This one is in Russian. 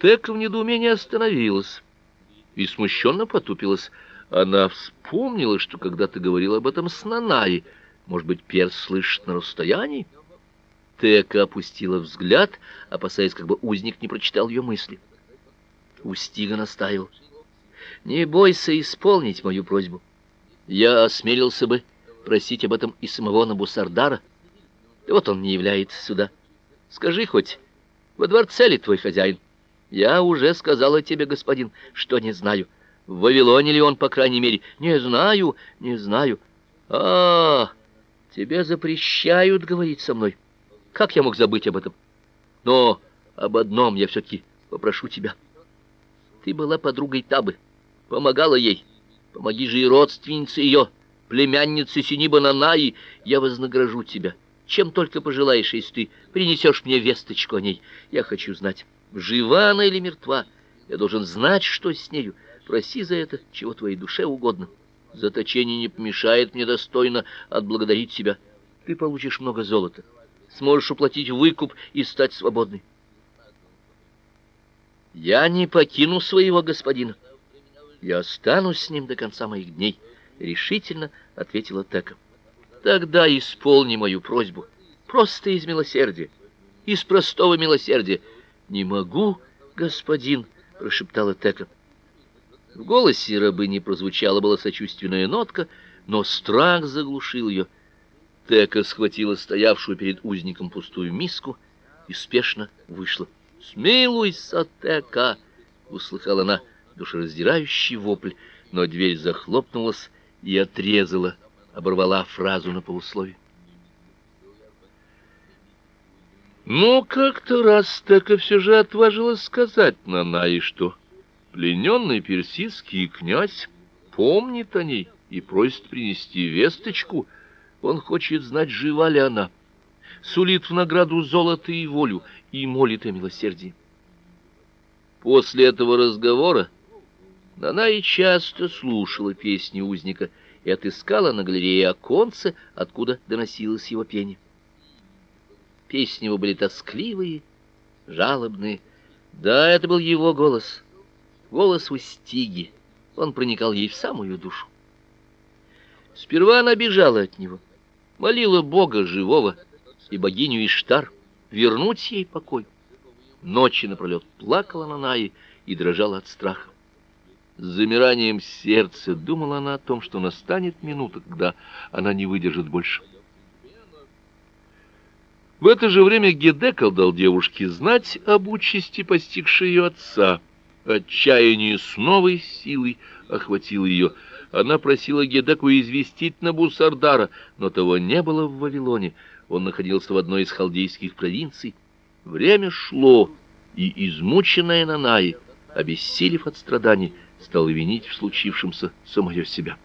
Тека в недоумении остановилась и смущенно потупилась. Она вспомнила, что когда-то говорил об этом с Нанаей. Может быть, перс слышит на расстоянии? Тека опустила взгляд, опасаясь, как бы узник не прочитал ее мысли. Устига настаивал. «Не бойся исполнить мою просьбу. Я осмелился бы просить об этом и самого Набусардара. И вот он не является сюда. Скажи хоть, во дворце ли твой хозяин? Я уже сказала тебе, господин, что не знаю. В Вавилоне ли он, по крайней мере? Не знаю, не знаю. А, -а, -а тебе запрещают говорить со мной. Как я мог забыть об этом? Но об одном я все-таки попрошу тебя. Ты была подругой Табы, помогала ей. Помоги же и родственнице ее, племяннице Синиба Нанаи. Я вознагражу тебя, чем только пожелаешь, если ты принесешь мне весточку о ней. Я хочу знать, жива она или мертва. Я должен знать, что с нею. Проси за это, чего твоей душе угодно. Заточение не помешает мне достойно отблагодарить тебя. Ты получишь много золота, сможешь уплатить выкуп и стать свободной. Я не покину своего господина. Я останусь с ним до конца моих дней, решительно ответила Тека. Тогда исполни мою просьбу, просто из милосердия, из простого милосердия. Не могу, господин, прошептала Тека. В голосе рабыни прозвучала была сочувственная нотка, но страх заглушил ее. Тека схватила стоявшую перед узником пустую миску и спешно вышла. "Смилуйся, Тека", услыхала она душераздирающий вопль, но дверь захлопнулась и отрезала, оборвала фразу на полуслове. Но как-то раз Тека все же отважилась сказать Нанае, что плененный персидский князь помнит о ней и просит принести весточку. Он хочет знать, жива ли она, сулит в награду золото и волю и молит о милосердии. После этого разговора и часто слушала песни узника и отыскала на галерее оконце, откуда доносилось его пение. Песни его были тоскливые, жалобные. Да, это был его голос. Голос Устиги. Он проникал ей в самую душу. Сперва она бежала от него, молила Бога живого и богиню Иштар вернуть ей покой. Ночи напролет плакала на Наи и дрожала от страха. С замиранием сердца думала она о том, что настанет минута, когда она не выдержит больше. В это же время Гедекал дал девушке знать об участи постигшей ее отца. Отчаяние с новой силой охватило ее. Она просила Гедеку известить Набусардара, но того не было в Вавилоне. Он находился в одной из халдейских провинций. Время шло, и измученная Нанаи, обессилев от страданий, стала винить в случившемся самое себя.